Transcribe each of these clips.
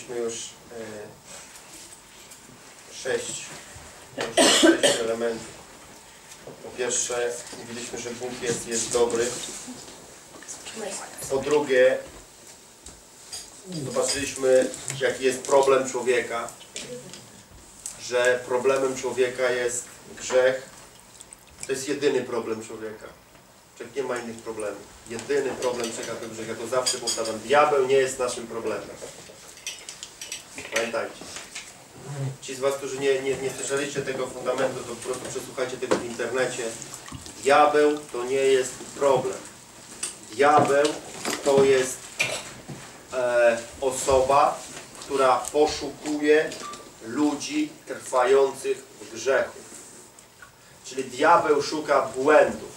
Mówiliśmy już e, sześć, sześć elementów. Po pierwsze, mówiliśmy, że Bóg jest, jest dobry. Po drugie, zobaczyliśmy, jaki jest problem człowieka. Że problemem człowieka jest grzech. To jest jedyny problem człowieka. Człowiek nie ma innych problemów. Jedyny problem człowieka to grzech. Ja to zawsze powtarzam. Diabeł nie jest naszym problemem. Pamiętajcie. Ci z Was, którzy nie, nie, nie słyszeliście tego fundamentu, to po prostu przesłuchajcie tego w internecie. Diabeł to nie jest problem. Diabeł to jest e, osoba, która poszukuje ludzi trwających w grzechu. Czyli diabeł szuka błędów.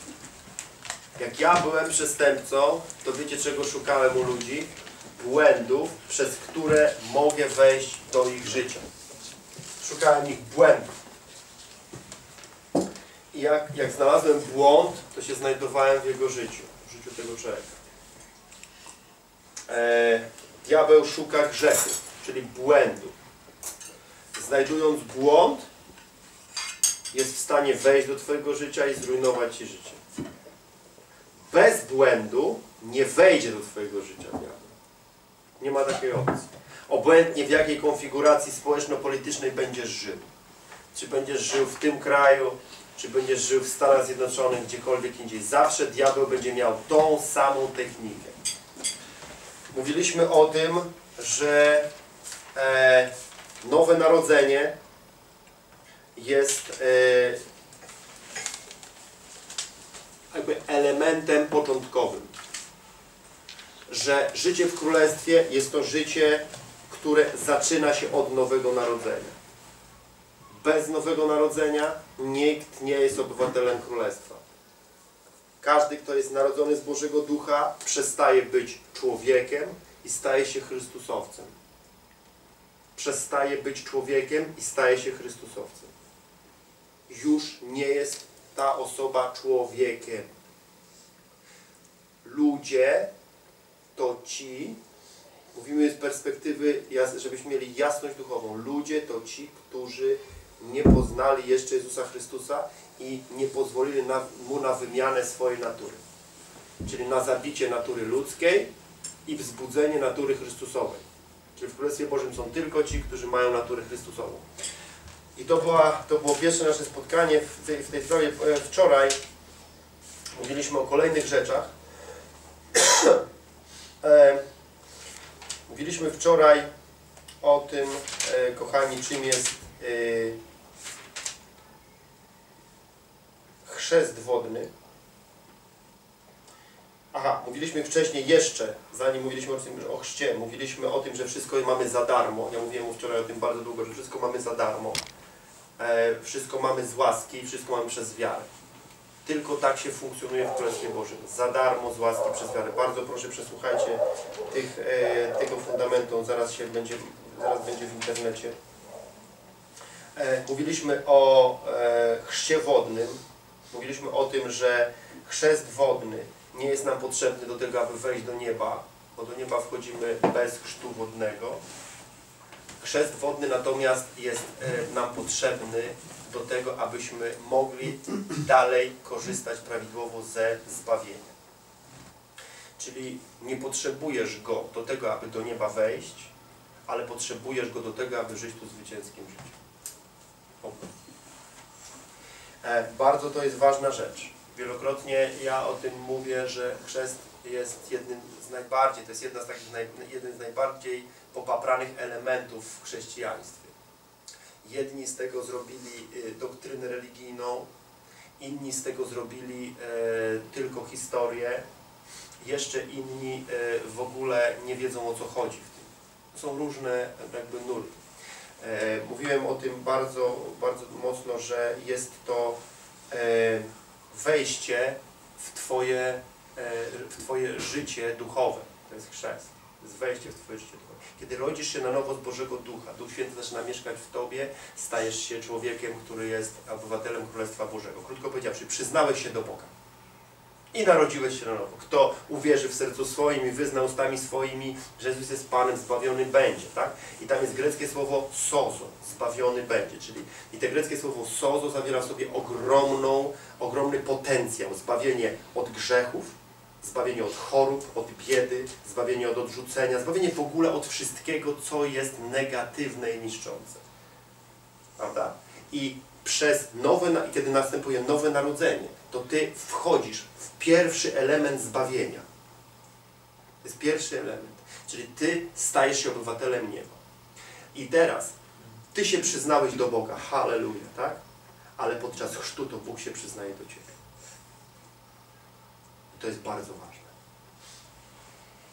Jak ja byłem przestępcą, to wiecie czego szukałem u ludzi? Błędów, przez które mogę wejść do ich życia. Szukałem ich błędów. I jak, jak znalazłem błąd, to się znajdowałem w jego życiu, w życiu tego człowieka. E, diabeł szuka grzechu, czyli błędu. Znajdując błąd, jest w stanie wejść do Twojego życia i zrujnować Ci życie. Bez błędu nie wejdzie do Twojego życia diabeł. Nie ma takiej opcji. Obłędnie w jakiej konfiguracji społeczno-politycznej będziesz żył. Czy będziesz żył w tym kraju, czy będziesz żył w Stanach Zjednoczonych, gdziekolwiek indziej. Zawsze diabeł będzie miał tą samą technikę. Mówiliśmy o tym, że e, nowe narodzenie jest e, jakby elementem początkowym. Że życie w Królestwie jest to życie, które zaczyna się od nowego narodzenia. Bez nowego narodzenia nikt nie jest obywatelem Królestwa. Każdy, kto jest narodzony z Bożego Ducha, przestaje być człowiekiem i staje się Chrystusowcem. Przestaje być człowiekiem i staje się Chrystusowcem. Już nie jest ta osoba człowiekiem. Ludzie to ci, mówimy z perspektywy, żebyśmy mieli jasność duchową, ludzie to ci, którzy nie poznali jeszcze Jezusa Chrystusa i nie pozwolili na, Mu na wymianę swojej natury. Czyli na zabicie natury ludzkiej i wzbudzenie natury Chrystusowej. Czyli w Królestwie Bożym są tylko ci, którzy mają naturę Chrystusową. I to, była, to było pierwsze nasze spotkanie w tej, w tej sprawie e, wczoraj. Mówiliśmy o kolejnych rzeczach. e, mówiliśmy wczoraj o tym, e, kochani, czym jest e, chrzest wodny. Aha, mówiliśmy wcześniej jeszcze, zanim mówiliśmy o, tym, o chrzcie, mówiliśmy o tym, że wszystko mamy za darmo. Ja mówiłem wczoraj o tym bardzo długo, że wszystko mamy za darmo. E, wszystko mamy z łaski, wszystko mamy przez wiarę. Tylko tak się funkcjonuje w Królestwie Bożym. Za darmo, z łaski, przez wiarę. Bardzo proszę, przesłuchajcie tych, e, tego fundamentu. Zaraz się będzie, zaraz będzie w internecie. E, mówiliśmy o e, chrzcie wodnym. Mówiliśmy o tym, że chrzest wodny nie jest nam potrzebny do tego, aby wejść do nieba, bo do nieba wchodzimy bez chrztu wodnego. Chrzest wodny natomiast jest e, nam potrzebny do tego, abyśmy mogli dalej korzystać prawidłowo ze zbawienia. Czyli nie potrzebujesz go do tego, aby do nieba wejść, ale potrzebujesz go do tego, aby żyć tu zwycięskim życiem. E, Bardzo to jest ważna rzecz. Wielokrotnie ja o tym mówię, że chrzest jest jednym z najbardziej, to jest jedna z takich jeden z najbardziej popapranych elementów w chrześcijaństwie. Jedni z tego zrobili y, doktrynę religijną, inni z tego zrobili e, tylko historię, jeszcze inni e, w ogóle nie wiedzą o co chodzi w tym. Są różne jakby nurty. E, mówiłem o tym bardzo, bardzo mocno, że jest to wejście w Twoje, w twoje życie duchowe. To jest chrzest. Wejście w Twoje życie. Kiedy rodzisz się na nowo z Bożego Ducha, Duch Święty zaczyna mieszkać w Tobie, stajesz się człowiekiem, który jest obywatelem Królestwa Bożego. Krótko powiedziawszy, przyznałeś się do Boga. I narodziłeś się na nowo. Kto uwierzy w sercu swoim i wyzna ustami swoimi, że Jezus jest Panem, zbawiony będzie, tak? I tam jest greckie słowo sozo, zbawiony będzie, czyli i te greckie słowo sozo zawiera w sobie ogromną, ogromny potencjał, zbawienie od grzechów, zbawienie od chorób, od biedy, zbawienie od odrzucenia, zbawienie w ogóle od wszystkiego, co jest negatywne i niszczące. Prawda? I przez nowe, na- kiedy następuje nowe narodzenie, to Ty wchodzisz w pierwszy element zbawienia. To jest pierwszy element. Czyli Ty stajesz się obywatelem nieba. I teraz Ty się przyznałeś do Boga. Halleluja, tak? Ale podczas chrztu to Bóg się przyznaje do Ciebie. To jest bardzo ważne.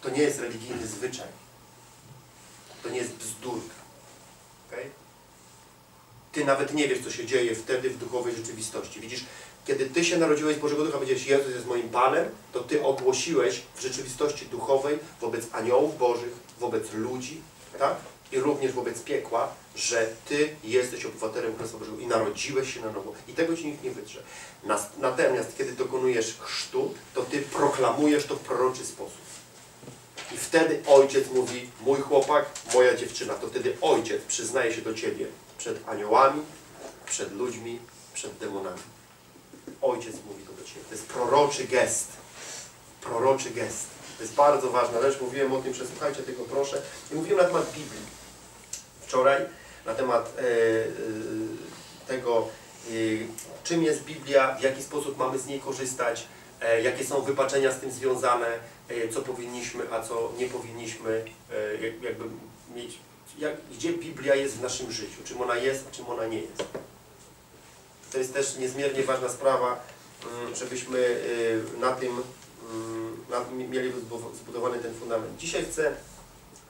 To nie jest religijny zwyczaj. To nie jest bzdurka. Okay? Ty nawet nie wiesz, co się dzieje wtedy w duchowej rzeczywistości. Widzisz, kiedy Ty się narodziłeś z Bożego Ducha, powiedziałeś, Jezus jest moim Panem, to Ty ogłosiłeś w rzeczywistości duchowej wobec aniołów Bożych, wobec ludzi, tak? I również wobec piekła, że Ty jesteś obywatelem Królestwa Bożego i narodziłeś się na nowo. I tego Ci nikt nie wytrze. Natomiast, kiedy dokonujesz chrztu, to Ty proklamujesz to w proroczy sposób. I wtedy ojciec mówi, mój chłopak, moja dziewczyna. To wtedy ojciec przyznaje się do ciebie przed aniołami, przed ludźmi, przed demonami. Ojciec mówi to do ciebie. To jest proroczy gest. Proroczy gest. To jest bardzo ważna rzecz. Mówiłem o tym, przesłuchajcie tego proszę. I mówiłem na temat Biblii. Wczoraj na temat e, e, tego, e, czym jest Biblia, w jaki sposób mamy z niej korzystać, jakie są wypaczenia z tym związane, co powinniśmy, a co nie powinniśmy jak- jakby mieć, jak, gdzie Biblia jest w naszym życiu, czym ona jest, a czym ona nie jest. To jest też niezmiernie ważna sprawa, mm, żebyśmy na tym mm, na, mieli zbu- zbudowany ten fundament. Dzisiaj chcę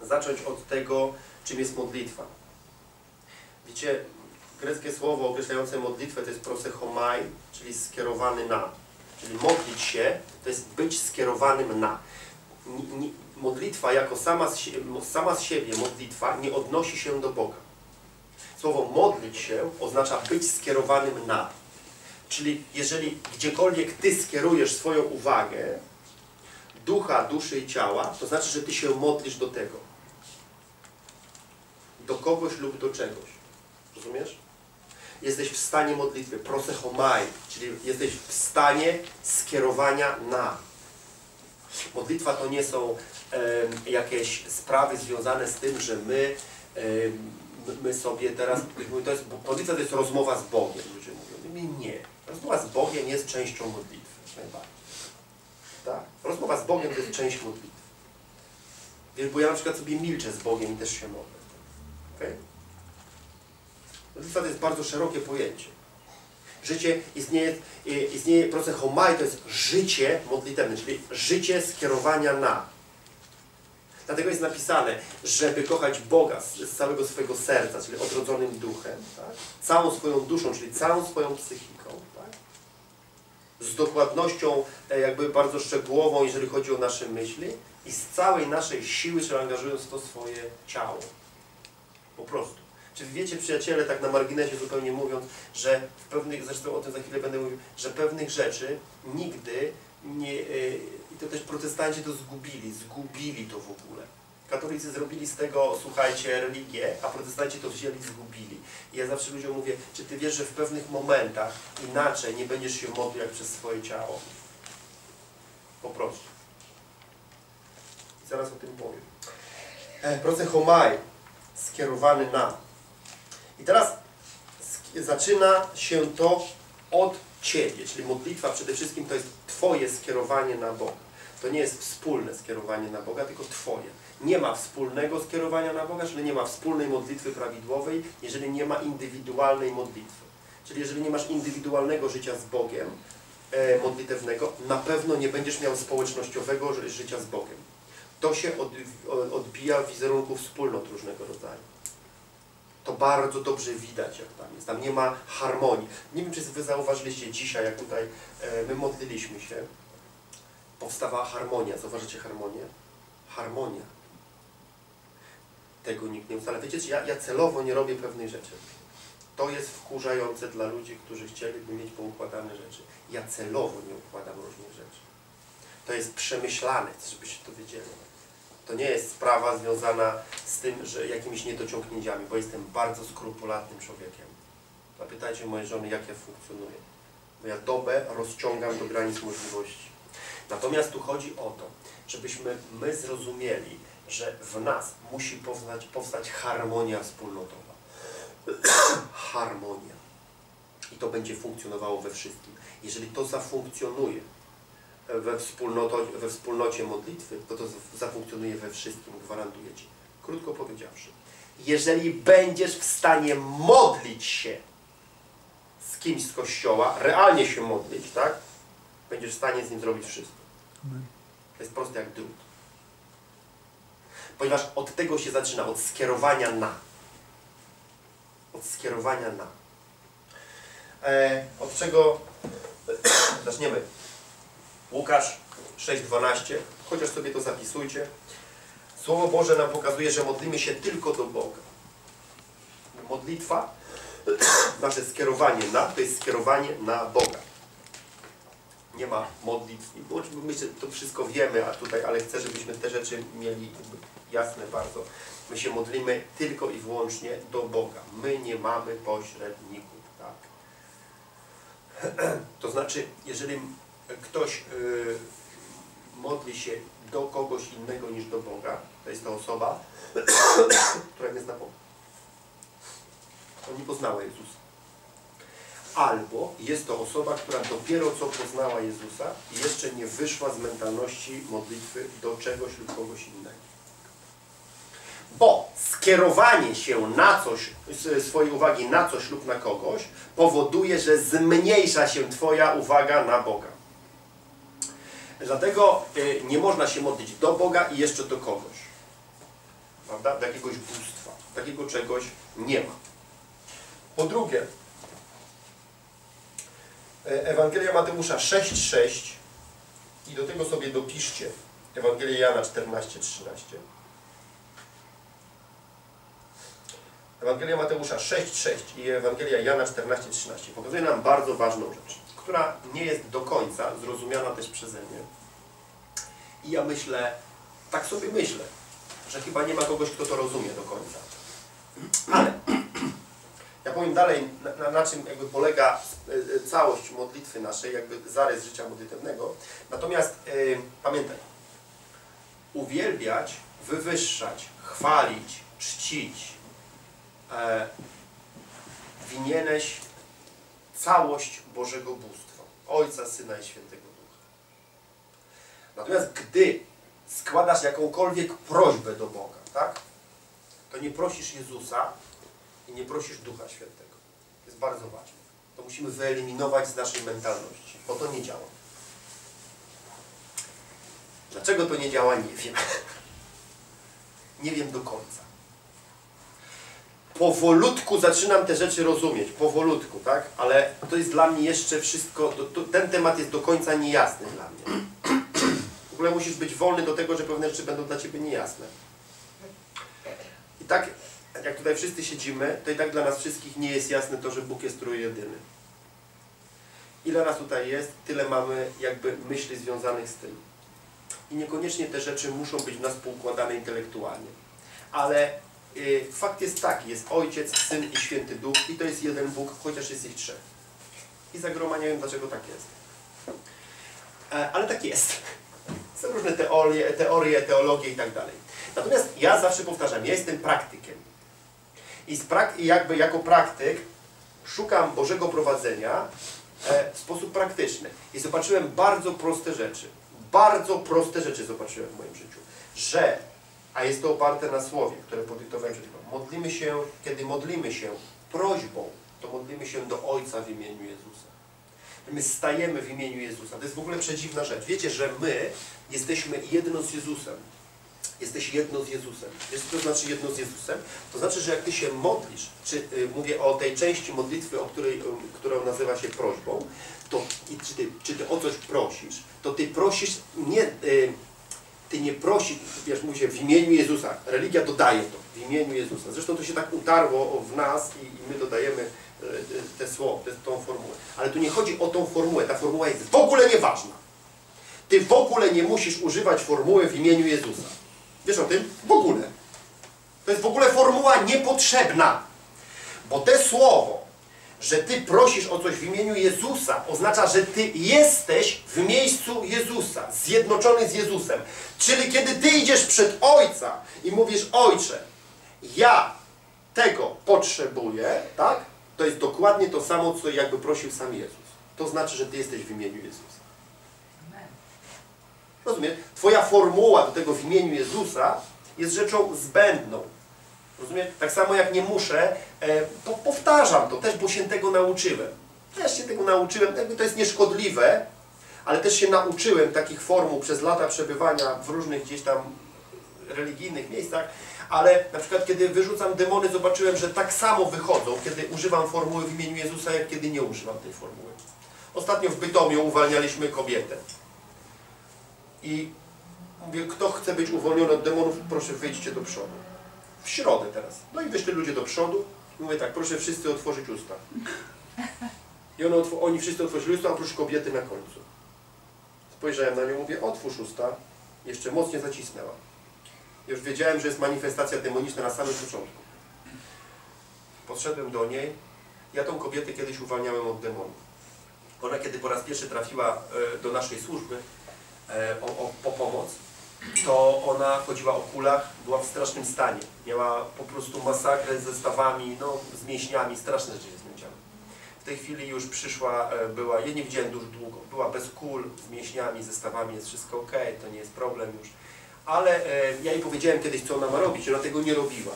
zacząć od tego, czym jest modlitwa. Wiecie, greckie słowo określające modlitwę to jest prosechomai, czyli skierowany na. Czyli modlić się to jest być skierowanym na. Modlitwa jako sama z, sama z siebie, modlitwa nie odnosi się do Boga. Słowo modlić się oznacza być skierowanym na. Czyli jeżeli gdziekolwiek Ty skierujesz swoją uwagę, ducha, duszy i ciała, to znaczy, że Ty się modlisz do tego. Do kogoś lub do czegoś. Rozumiesz? Jesteś w stanie modlitwy, prosechomai, czyli jesteś w stanie skierowania na. Modlitwa to nie są em, jakieś sprawy związane z tym, że my, em, my sobie teraz, to jest, modlitwa to jest rozmowa z Bogiem, ludzie mówią. Mi nie. Rozmowa z Bogiem jest częścią modlitwy. Tak. Rozmowa z Bogiem to jest część modlitwy. Wiesz, bo ja na przykład sobie milczę z Bogiem i też się modlę. Okay? Modlitwa to jest bardzo szerokie pojęcie. Życie istnieje, istnieje proces homai, to jest życie modlitewne, czyli życie skierowania na. Dlatego jest napisane, żeby kochać Boga z, z całego swojego serca, czyli odrodzonym duchem, tak? całą swoją duszą, czyli całą swoją psychiką, tak? z dokładnością e, jakby bardzo szczegółową, jeżeli chodzi o nasze myśli i z całej naszej siły, czyli angażując w to swoje ciało. Po prostu. Czy wiecie, przyjaciele, tak na marginesie zupełnie mówiąc, że w pewnych, zresztą o tym za chwilę będę mówił, że pewnych rzeczy nigdy nie, yy, i to też protestanci to zgubili, zgubili to w ogóle. Katolicy zrobili z tego, słuchajcie, religię, a protestanci to wzięli, zgubili. I ja zawsze ludziom mówię, czy ty wiesz, że w pewnych momentach inaczej nie będziesz się modlił jak przez swoje ciało? Po prostu. I zaraz o tym powiem. E, Proces homai, skierowany na. I teraz zaczyna się to od Ciebie, czyli modlitwa przede wszystkim to jest Twoje skierowanie na Boga. To nie jest wspólne skierowanie na Boga, tylko Twoje. Nie ma wspólnego skierowania na Boga, czyli nie ma wspólnej modlitwy prawidłowej, jeżeli nie ma indywidualnej modlitwy. Czyli jeżeli nie masz indywidualnego życia z Bogiem, e, modlitewnego, na pewno nie będziesz miał społecznościowego ży- życia z Bogiem. To się odbija w wizerunku wspólnot różnego rodzaju. To bardzo dobrze widać, jak tam jest. Tam nie ma harmonii. Nie wiem, czy Wy zauważyliście dzisiaj, jak tutaj e, my modliliśmy się, powstawała harmonia. Zauważycie harmonię? Harmonia. Tego nikt nie ustala. Wiecie, ja, ja celowo nie robię pewnej rzeczy. To jest wkurzające dla ludzi, którzy chcieliby mieć poukładane rzeczy. Ja celowo nie układam różnych rzeczy. To jest przemyślane, żebyście to wiedzieli. To nie jest sprawa związana z tym, że jakimiś niedociągnięciami, bo jestem bardzo skrupulatnym człowiekiem. Zapytajcie mojej żony, jak ja funkcjonuję. Bo ja dobę rozciągam do granic możliwości. Natomiast tu chodzi o to, żebyśmy my zrozumieli, że w nas musi powstać, powstać harmonia wspólnotowa. harmonia. I to będzie funkcjonowało we wszystkim. Jeżeli to zafunkcjonuje we, wspólnoto, we wspólnocie modlitwy, to to zafunkcjonuje we wszystkim, gwarantuję Ci. Krótko powiedziawszy, jeżeli będziesz w stanie modlić się z kimś z kościoła, realnie się modlić, tak? Będziesz w stanie z nim zrobić wszystko. To jest proste jak drut. Ponieważ od tego się zaczyna, od skierowania na. Od skierowania na. E, od czego zaczniemy? Łukasz 6,12. Chociaż sobie to zapisujcie. Słowo Boże nam pokazuje, że modlimy się tylko do Boga. Modlitwa, nasze skierowanie na, to jest skierowanie na Boga. Nie ma modlitw. Że to wszystko wiemy, a tutaj, ale chcę, żebyśmy te rzeczy mieli jasne bardzo. My się modlimy tylko i wyłącznie do Boga. My nie mamy pośredników, tak? To znaczy, jeżeli ktoś yy, modli się do kogoś innego niż do Boga, to jest ta osoba, która nie zna Boga. On nie poznała Jezusa. Albo jest to osoba, która dopiero co poznała Jezusa i jeszcze nie wyszła z mentalności modlitwy do czegoś lub kogoś innego. Bo skierowanie się na coś, swojej uwagi na coś lub na kogoś powoduje, że zmniejsza się Twoja uwaga na Boga. Dlatego y, nie można się modlić do Boga i jeszcze do kogoś. Prawda? Do jakiegoś bóstwa. Takiego czegoś nie ma. Po drugie, y, Ewangelia Mateusza 6,6 i do tego sobie dopiszcie Ewangelia Jana 14,13. Ewangelia Mateusza 6,6 i Ewangelia Jana 14,13 pokazuje nam bardzo ważną rzecz, która nie jest do końca zrozumiana też przeze mnie. I ja myślę, tak sobie myślę, że chyba nie ma kogoś, kto to rozumie do końca. Ale ja powiem dalej, na, na czym jakby polega e, całość modlitwy naszej, jakby zarys życia modlitewnego. Natomiast yy, pamiętaj, uwielbiać, wywyższać, chwalić, czcić, e, winieneś całość Bożego Bóstwa, Ojca, Syna i Świętego Ducha. Natomiast gdy składasz jakąkolwiek prośbę do Boga, tak? To nie prosisz Jezusa i nie prosisz Ducha Świętego. To jest bardzo ważne. To musimy wyeliminować z naszej mentalności, bo to nie działa. Dlaczego to nie działa, nie wiem. nie wiem do końca powolutku zaczynam te rzeczy rozumieć, powolutku, tak? Ale to jest dla mnie jeszcze wszystko, to, to, ten temat jest do końca niejasny dla mnie. W ogóle musisz być wolny do tego, że pewne rzeczy będą dla Ciebie niejasne. I tak, jak tutaj wszyscy siedzimy, to i tak dla nas wszystkich nie jest jasne to, że Bóg jest trójjedyny. Ile nas tutaj jest, tyle mamy jakby myśli związanych z tym. I niekoniecznie te rzeczy muszą być w nas poukładane intelektualnie. Ale fakt jest taki, jest Ojciec, Syn i Święty Duch i to jest jeden Bóg, chociaż jest ich trzech. I za groma nie wiem, dlaczego tak jest. E, ale tak jest. Są różne teorie, teorie teologie i tak dalej. Natomiast ja zawsze powtarzam, ja jestem praktykiem. I, i jakby jako praktyk szukam Bożego prowadzenia e, w sposób praktyczny. I zobaczyłem bardzo proste rzeczy. Bardzo proste rzeczy zobaczyłem w moim życiu. Że a jest to oparte na słowie, które podyktowałem przed chwilą. Modlimy się, kiedy modlimy się prośbą, to modlimy się do Ojca w imieniu Jezusa. My stajemy w imieniu Jezusa. To jest w ogóle przedziwna rzecz. Wiecie, że my jesteśmy jedno z Jezusem. Jesteś jedno z Jezusem. Wiesz, co to znaczy jedno z Jezusem? To znaczy, że jak Ty się modlisz, czy y, mówię o tej części modlitwy, o której, y, którą nazywa się prośbą, to i czy, ty, czy Ty o coś prosisz, to Ty prosisz nie... Y, ty nie prosisz, wiesz, mówi się w imieniu Jezusa. Religia dodaje to, w imieniu Jezusa. Zresztą to się tak utarło w nas i, i my dodajemy e, te słowo, te, tą formułę. Ale tu nie chodzi o tą formułę, ta formuła jest w ogóle nieważna. Ty w ogóle nie musisz używać formuły w imieniu Jezusa. Wiesz o tym? W ogóle. To jest w ogóle formuła niepotrzebna. Bo te słowo, że Ty prosisz o coś w imieniu Jezusa, oznacza, że Ty jesteś w miejscu Jezusa, zjednoczony z Jezusem. Czyli kiedy Ty idziesz przed Ojca i mówisz, Ojcze, ja tego potrzebuję, tak? To jest dokładnie to samo, co jakby prosił sam Jezus. To znaczy, że Ty jesteś w imieniu Jezusa. Rozumiesz? Twoja formuła do tego w imieniu Jezusa jest rzeczą zbędną. Rozumiesz? Tak samo jak nie muszę, e, po, powtarzam to też, bo się tego nauczyłem. Też się tego nauczyłem, jakby to jest nieszkodliwe, ale też się nauczyłem takich formuł przez lata przebywania w różnych gdzieś tam religijnych miejscach, ale na przykład kiedy wyrzucam demony, zobaczyłem, że tak samo wychodzą, kiedy używam formuły w imieniu Jezusa, jak kiedy nie używam tej formuły. Ostatnio w Bytomiu uwalnialiśmy kobietę. I mówię, kto chce być uwolniony od demonów, proszę wyjdźcie do przodu. W środę teraz. No i wyszli ludzie do przodu. I mówię tak, proszę wszyscy otworzyć usta. I oni wszyscy otworzyli usta, oprócz kobiety na końcu. Spojrzałem na nią, mówię, otwórz usta. Jeszcze mocniej zacisnęła. Już wiedziałem, że jest manifestacja demoniczna na samym początku. Podszedłem do niej. Ja tą kobietę kiedyś uwalniałem od demonów. Ona kiedy po raz pierwszy trafiła e, do naszej służby e, o, o, po pomoc, to ona chodziła o kulach, była w strasznym stanie. Miała po prostu masakrę ze stawami, no, z mięśniami, straszne rzeczy się z. W tej chwili już przyszła, e, była, ja nie widziałem dużo długo, była bez kul, z mięśniami, ze stawami, jest wszystko ok, to nie jest problem już. Ale e, ja jej powiedziałem kiedyś, co ona ma robić, ona tego nie robiła.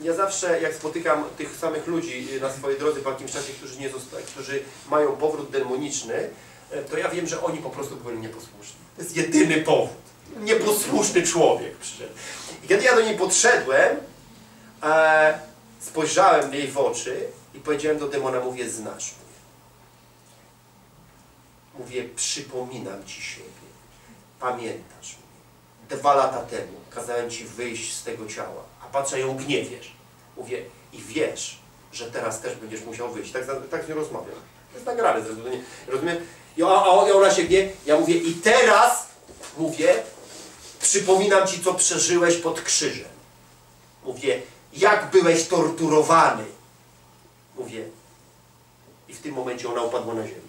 Ja zawsze, jak spotykam tych samych ludzi na swojej drodze po jakimś czasie, którzy, nie którzy mają powrót demoniczny, e, to ja wiem, że oni po prostu byli nieposłuszni. To jest jedyny powód. Nieposłuszny człowiek przyszedł. I kiedy ja do niej podszedłem, e, spojrzałem jej w oczy i powiedziałem do demona, mówię, znasz mnie. Mówię, przypominam Ci siebie. Pamiętasz mnie. Dwa lata temu kazałem Ci wyjść z tego ciała, a patrzę ją gniewiesz. Mówię, i wiesz, że teraz też będziesz musiał wyjść. Tak, tak z nią rozmawiam. To jest nagrane zresztą. nie- Rozumiem? I a i ona się gnie. Ja mówię, i teraz mówię, przypominam Ci, co przeżyłeś pod krzyżem. Mówię, jak byłeś torturowany. Mówię, i w tym momencie ona upadła na ziemię.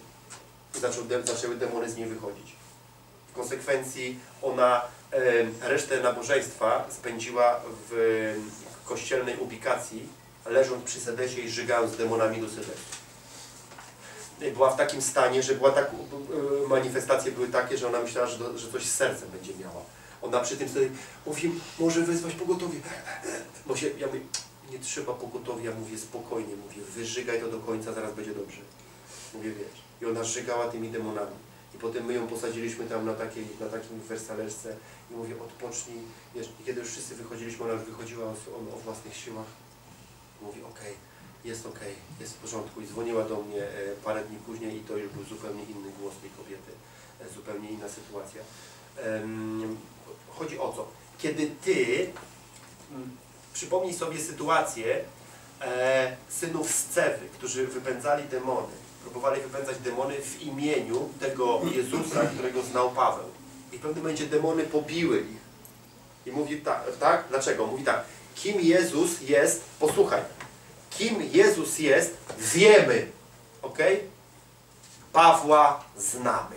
De, zaczęły demony z niej wychodzić. W konsekwencji ona e, resztę nabożeństwa spędziła w e, kościelnej ubikacji, leżąc przy sedesie i żygając z demonami do sedesu. Była w takim stanie, że była tak, e, manifestacje były takie, że ona myślała, że, do, że coś z sercem będzie miała. Ona przy tym sobie mówi, może wezwać pogotowie. Bo się, ja mówię, nie trzeba pogotowia, mówię spokojnie, mówię, wyżygaj to do końca, zaraz będzie dobrze. Mówię, wiesz. I ona żygała tymi demonami. I potem my ją posadziliśmy tam na, takiej, na takim wersalerce i mówię, odpocznij, wiesz, i kiedy już wszyscy wychodziliśmy, ona już wychodziła o, o, własnych siłach. Mówi, okej, jest okej, jest w porządku. I dzwoniła do mnie e, parę dni później i to już był zupełnie inny głos tej kobiety, e, zupełnie inna sytuacja. Chodzi o co? Kiedy ty, mm, przypomnij sobie sytuację e, synów Scewy, którzy wypędzali demony, próbowali wypędzać demony w imieniu tego Jezusa, którego znał Paweł. I w pewnym momencie demony pobiły ich. I mówi tak, tak? Dlaczego? Mówi tak, kim Jezus jest, posłuchaj, kim Jezus jest, wiemy, ok? Pawła znamy.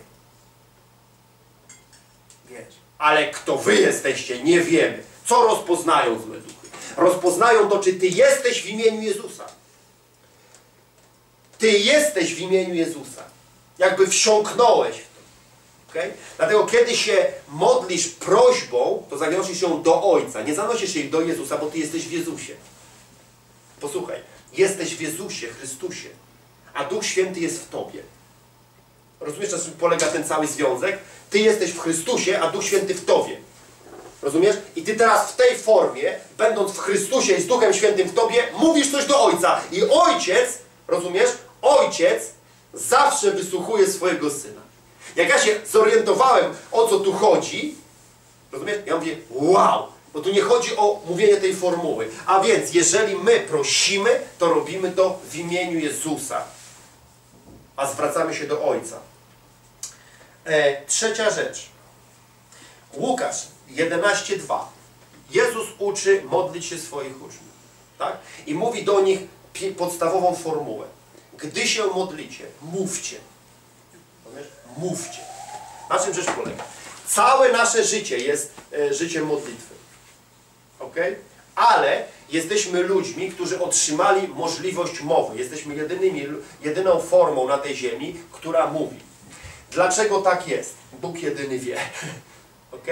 Wiesz, ale kto wy jesteście, nie wiemy. Co rozpoznają złe duchy? Rozpoznają to, czy ty jesteś w imieniu Jezusa. Ty jesteś w imieniu Jezusa. Jakby wsiąknąłeś w to. Okay? Dlatego kiedy się modlisz prośbą, to zanosisz ją do Ojca. Nie zanosisz jej do Jezusa, bo Ty jesteś w Jezusie. Posłuchaj, jesteś w Jezusie, Chrystusie, a Duch Święty jest w Tobie. Rozumiesz, na czym polega ten cały związek? Ty jesteś w Chrystusie, a Duch Święty w Tobie. Rozumiesz? I Ty teraz w tej formie, będąc w Chrystusie i z Duchem Świętym w Tobie, mówisz coś do Ojca. I Ojciec, rozumiesz? Ojciec zawsze wysłuchuje swojego Syna. Jak ja się zorientowałem, o co tu chodzi, rozumiesz? Ja mówię, wow, bo tu nie chodzi o mówienie tej formuły. A więc, jeżeli my prosimy, to robimy to w imieniu Jezusa. A zwracamy się do Ojca. E, trzecia rzecz. Łukasz 11:2. Jezus uczy modlić się swoich uczniów. Tak? I mówi do nich podstawową formułę. Gdy się modlicie, mówcie. Mówcie. Na czym rzecz polega? Całe nasze życie jest e, życiem modlitwy. Ok? Ale jesteśmy ludźmi, którzy otrzymali możliwość mowy. Jesteśmy jedynymi, jedyną formą na tej ziemi, która mówi. Dlaczego tak jest? Bóg jedyny wie. Ok?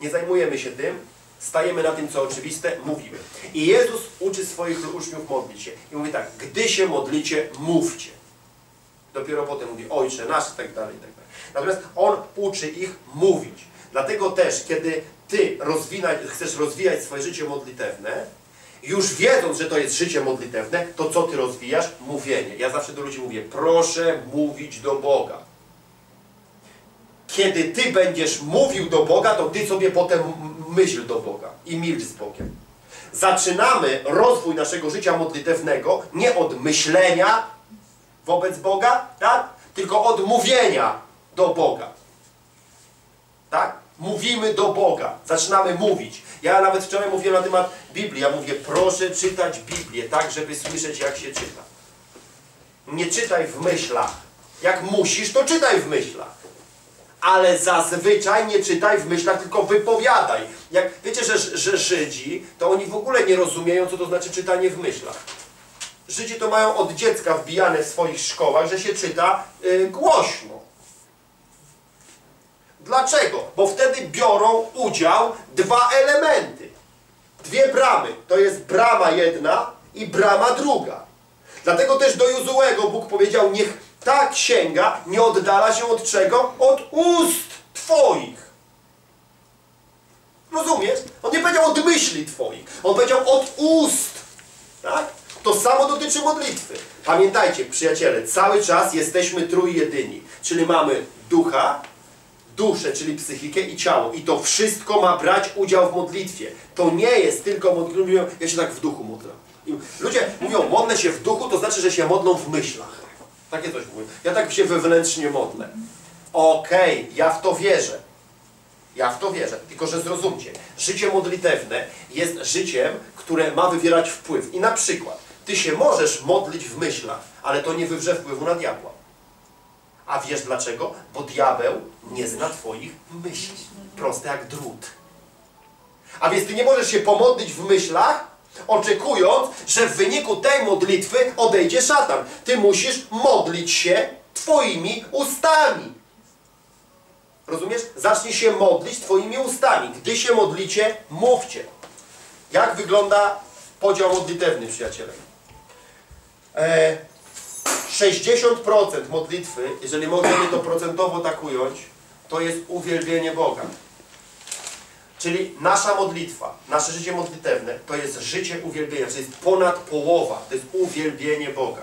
Nie zajmujemy się tym, stajemy na tym, co oczywiste, mówimy. I Jezus uczy swoich uczniów modlić się. I mówi tak, gdy się modlicie, mówcie. Dopiero potem mówi Ojcze nasz i tak dalej, tak dalej. Natomiast On uczy ich mówić. Dlatego też, kiedy Ty rozwinać, chcesz rozwijać swoje życie modlitewne, już wiedząc, że to jest życie modlitewne, to co Ty rozwijasz? Mówienie. Ja zawsze do ludzi mówię, proszę mówić do Boga. Kiedy Ty będziesz mówił do Boga, to Ty sobie potem myśl do Boga i milcz z Bogiem. Zaczynamy rozwój naszego życia modlitewnego nie od myślenia wobec Boga, tak? Tylko od mówienia do Boga. Tak? Mówimy do Boga. Zaczynamy mówić. Ja nawet wczoraj mówiłem na temat Biblii. Ja mówię, proszę czytać Biblię tak, żeby słyszeć, jak się czyta. Nie czytaj w myślach. Jak musisz, to czytaj w myślach. Ale zazwyczaj nie czytaj w myślach, tylko wypowiadaj. Jak wiecie, że, że Żydzi, to oni w ogóle nie rozumieją, co to znaczy czytanie w myślach. Żydzi to mają od dziecka wbijane w swoich szkołach, że się czyta y, głośno. Dlaczego? Bo wtedy biorą udział dwa elementy. Dwie bramy. To jest brama jedna i brama druga. Dlatego też do Jozułego Bóg powiedział, niech ta księga nie oddala się od czego? Od ust Twoich. Rozumiesz? On nie powiedział od myśli Twoich. On powiedział od ust. Tak? To samo dotyczy modlitwy. Pamiętajcie, przyjaciele, cały czas jesteśmy trójjedyni. Czyli mamy ducha, duszę, czyli psychikę i ciało. I to wszystko ma brać udział w modlitwie. To nie jest tylko modlitwa. Ja się tak w duchu modlę. Ludzie mówią, modlę się w duchu, to znaczy, że się modlą w myślach. Takie coś mówię. Ja tak się wewnętrznie modlę. Okej, ja w to wierzę. Ja w to wierzę. Tylko, że zrozumcie, życie modlitewne jest życiem, które ma wywierać wpływ. I na przykład, ty się możesz modlić w myślach, ale to nie wywrze wpływu na diabła. A wiesz dlaczego? Bo diabeł nie zna twoich myśli. Proste jak drut. A więc ty nie możesz się pomodlić w myślach, oczekując, że w wyniku tej modlitwy odejdzie szatan. Ty musisz modlić się twoimi ustami. Rozumiesz? Zacznij się modlić twoimi ustami. Gdy się modlicie, mówcie. Jak wygląda podział modlitewny, przyjaciele? E, 60% modlitwy, jeżeli możemy to procentowo tak ująć, to jest uwielbienie Boga. Czyli nasza modlitwa, nasze życie modlitewne to jest życie uwielbienia, to jest ponad połowa, to jest uwielbienie Boga.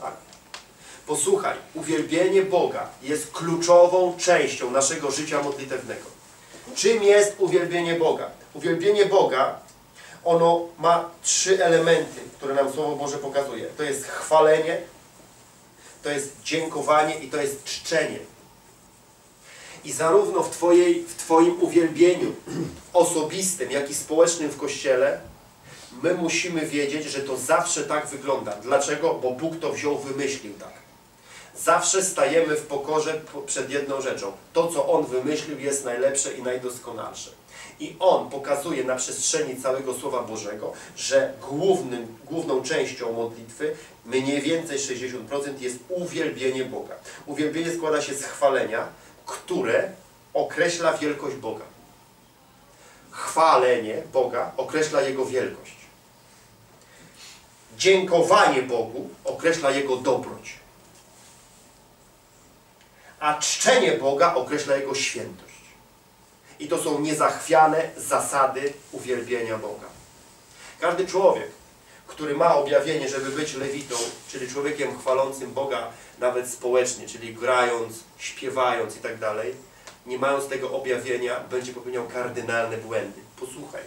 Tak? Posłuchaj, uwielbienie Boga jest kluczową częścią naszego życia modlitewnego. Czym jest uwielbienie Boga? Uwielbienie Boga, ono ma trzy elementy, które nam Słowo Boże pokazuje. To jest chwalenie, to jest dziękowanie i to jest czczenie. I zarówno w, twojej, w Twoim uwielbieniu osobistym, jak i społecznym w Kościele, my musimy wiedzieć, że to zawsze tak wygląda. Dlaczego? Bo Bóg to wziął, wymyślił tak. Zawsze stajemy w pokorze po- przed jedną rzeczą. To, co On wymyślił, jest najlepsze i najdoskonalsze. I On pokazuje na przestrzeni całego Słowa Bożego, że głównym, główną częścią modlitwy, mniej więcej 60% jest uwielbienie Boga. Uwielbienie składa się z chwalenia, które określa wielkość Boga. Chwalenie Boga określa Jego wielkość. Dziękowanie Bogu określa Jego dobroć. A czczenie Boga określa Jego świętość. I to są niezachwiane zasady uwielbienia Boga. Każdy człowiek, który ma objawienie, żeby być lewitą, czyli człowiekiem chwalącym Boga nawet społecznie, czyli grając, śpiewając i tak dalej, nie mając tego objawienia, będzie popełniał kardynalne błędy. Posłuchaj.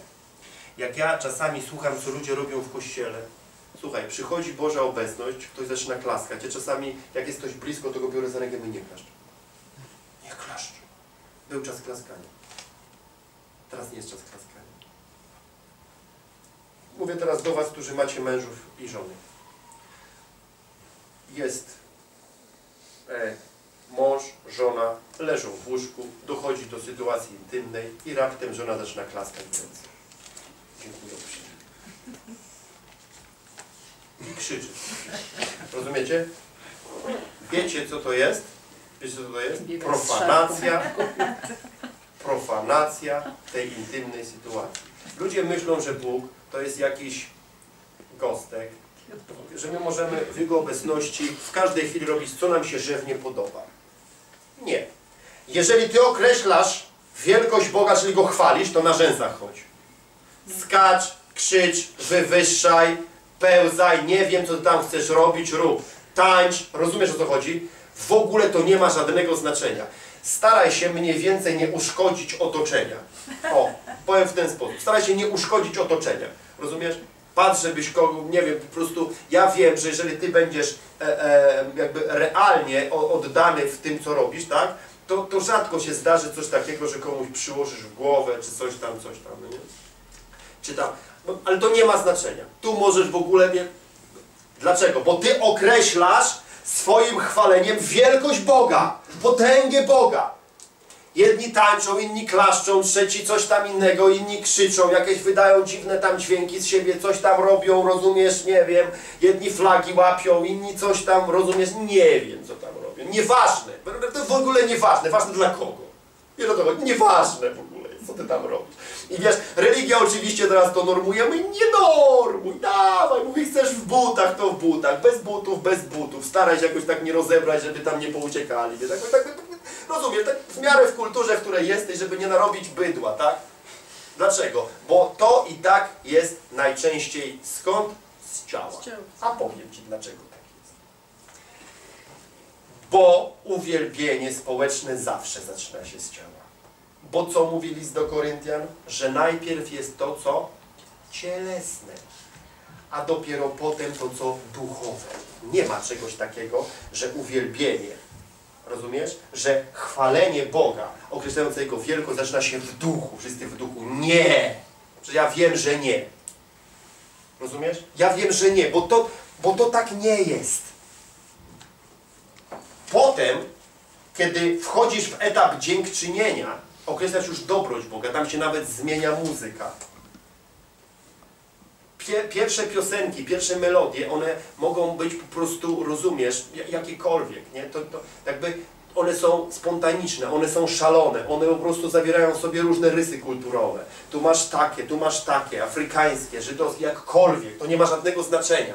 Jak ja czasami słucham, co ludzie robią w kościele, słuchaj, przychodzi Boża obecność, ktoś zaczyna klaskać, ja czasami, jak jest ktoś blisko, to go biorę za rękę i nie klaszcz. Nie klaszcz. Był czas klaskania. Teraz nie jest czas klaskania. Mówię teraz do Was, którzy macie mężów i żony. Jest mąż, żona, leżą w łóżku, dochodzi do sytuacji intymnej i raptem żona zaczyna klaskać w ręce. Dziękuję uprzejmie. I krzyczy. Rozumiecie? Wiecie, co to jest? Wiecie, co to jest? Profanacja. Profanacja tej intymnej sytuacji. Ludzie myślą, że Bóg to jest jakiś gostek, że my możemy w Jego obecności w każdej chwili robić, co nam się żywnie podoba. Nie. Jeżeli Ty określasz wielkość Boga, czyli Go chwalisz, to na rzęsach chodź. Skacz, krzycz, wywyższaj, pełzaj, nie wiem, co tam chcesz robić, rób. Tańcz, rozumiesz, o co chodzi? W ogóle to nie ma żadnego znaczenia. Staraj się mniej więcej nie uszkodzić otoczenia. O, powiem w ten sposób. Staraj się nie uszkodzić otoczenia. Rozumiesz? Patrz, żebyś kogo, nie wiem, po prostu ja wiem, że jeżeli ty będziesz e, e, jakby realnie oddany w tym, co robisz, tak? To, to rzadko się zdarzy coś takiego, że komuś przyłożysz w głowę, czy coś tam, coś tam, no nie? Czy tam. No, ale to nie ma znaczenia. Tu możesz w ogóle nie... Dlaczego? Bo ty określasz swoim chwaleniem wielkość Boga, potęgę Boga. Jedni tańczą, inni klaszczą, trzeci coś tam innego, inni krzyczą, jakieś wydają dziwne tam dźwięki z siebie, coś tam robią, rozumiesz, nie wiem. Jedni flagi łapią, inni coś tam, rozumiesz, nie wiem co tam robią. Nieważne, to w ogóle nieważne, ważne dla kogo. Wiesz o to chodzi? Nieważne w ogóle co ty tam robisz. I wiesz, religia oczywiście teraz to normuje, my nie normuj, dawaj, mówi chcesz w butach, to w butach, bez butów, bez butów, staraj się jakoś tak nie rozebrać, żeby tam nie pouciekali, wiesz, jakoś tak, rozumiesz, tak w miarę w kulturze, w której jesteś, żeby nie narobić bydła, tak? Dlaczego? Bo to i tak jest najczęściej skąd? Z ciała. Z ciała. A powiem Ci dlaczego tak jest. Bo uwielbienie społeczne zawsze zaczyna się z ciała. Bo co mówi list do Koryntian? Że najpierw jest to, co cielesne, a dopiero potem to, co duchowe. Nie ma czegoś takiego, że uwielbienie, rozumiesz? Że chwalenie Boga, określające Jego wielkość, zaczyna się w duchu. Wszyscy w duchu. Nie! Że ja wiem, że nie. Rozumiesz? Ja wiem, że nie, bo to, bo to tak nie jest. Potem, kiedy wchodzisz w etap dziękczynienia, określasz już dobroć Boga, tam się nawet zmienia muzyka. Pie, pierwsze piosenki, pierwsze melodie, one mogą być po prostu, rozumiesz, ja- jakiekolwiek, nie? To, to jakby one są spontaniczne, one są szalone, one po prostu zawierają sobie różne rysy kulturowe. Tu masz takie, tu masz takie, afrykańskie, żydowskie, jakkolwiek, to nie ma żadnego znaczenia.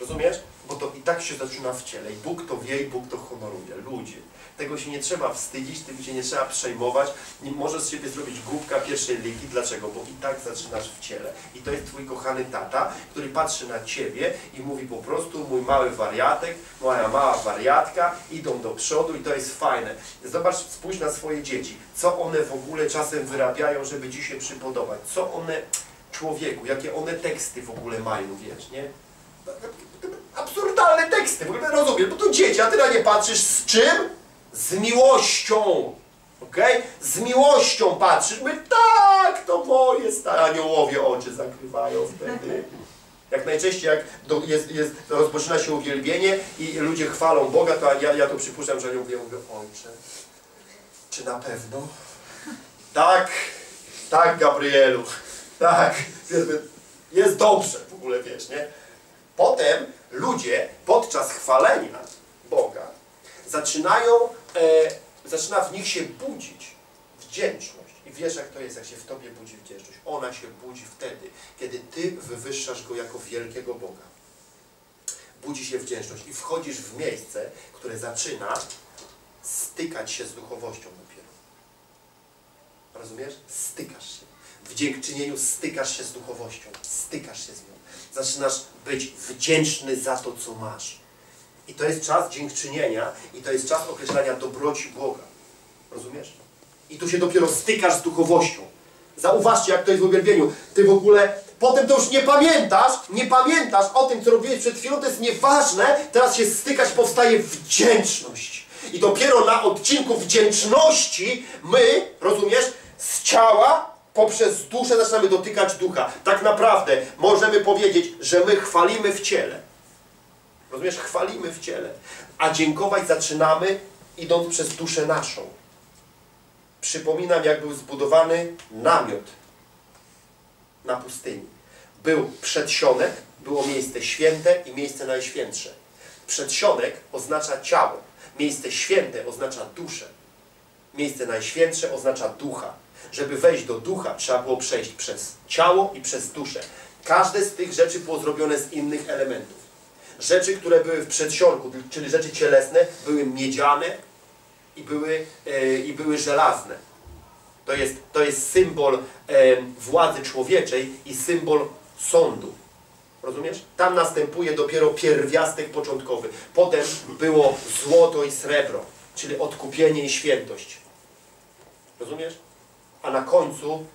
Rozumiesz? Bo to i tak się zaczyna w ciele i Bóg to wie i Bóg to honoruje. Ludzie. Tego się nie trzeba wstydzić, tym się nie trzeba przejmować. Nie możesz z siebie zrobić głupka pierwszej ligi. Dlaczego? Bo i tak zaczynasz w ciele. I to jest twój kochany tata, który patrzy na ciebie i mówi po prostu mój mały wariatek, moja mała wariatka, idą do przodu i to jest fajne. Zobacz, spójrz na swoje dzieci. Co one w ogóle czasem wyrabiają, żeby ci się przypodobać. Co one człowieku, jakie one teksty w ogóle mają, wiesz, nie? Absurdalne teksty, w ogóle rozumiesz, bo to dzieci, a ty na nie patrzysz z czym? Z miłością. Okej? Z miłością patrzysz, my tak, to moje stare aniołowie oczy zakrywają wtedy. Jak najczęściej, jak do, jest, jest, rozpoczyna się uwielbienie i ludzie chwalą Boga, to ja, ja to przypuszczam, że aniołowie mówią, Ojcze, czy na pewno? Tak, tak, Gabrielu, tak, jest dobrze w ogóle, wiesz, nie? Potem ludzie podczas chwalenia Boga zaczynają, e, zaczyna w nich się budzić wdzięczność. I wiesz jak to jest, jak się w Tobie budzi wdzięczność. Ona się budzi wtedy, kiedy Ty wywyższasz Go jako wielkiego Boga. Budzi się wdzięczność i wchodzisz w miejsce, które zaczyna stykać się z duchowością dopiero. Rozumiesz? Stykasz się. W dziękczynieniu stykasz się z duchowością. Stykasz się z nią. Zaczynasz być wdzięczny za to, co masz. I to jest czas dziękczynienia i to jest czas określania dobroci Boga. Rozumiesz? I tu się dopiero stykasz z duchowością. Zauważcie, jak to jest w uwielbieniu. Ty w ogóle potem to już nie pamiętasz, nie pamiętasz o tym, co robiłeś przed chwilą, to jest nieważne. Teraz się stykać, powstaje wdzięczność. I dopiero na odcinku wdzięczności my, rozumiesz, z ciała Poprzez duszę zaczynamy dotykać ducha. Tak naprawdę możemy powiedzieć, że my chwalimy w ciele. Rozumiesz? Chwalimy w ciele. A dziękować zaczynamy idąc przez duszę naszą. Przypominam, jak był zbudowany namiot na pustyni. Był przedsionek, było miejsce święte i miejsce najświętsze. Przedsionek oznacza ciało. Miejsce święte oznacza duszę. Miejsce najświętsze oznacza ducha. Żeby wejść do ducha, trzeba było przejść przez ciało i przez duszę. Każde z tych rzeczy było zrobione z innych elementów. Rzeczy, które były w przedsionku, czyli rzeczy cielesne, były miedziane i były, e, i były żelazne. To jest, to jest symbol e, władzy człowieczej i symbol sądu. Rozumiesz? Tam następuje dopiero pierwiastek początkowy. Potem było złoto i srebro, czyli odkupienie i świętość. Rozumiesz? A na końcu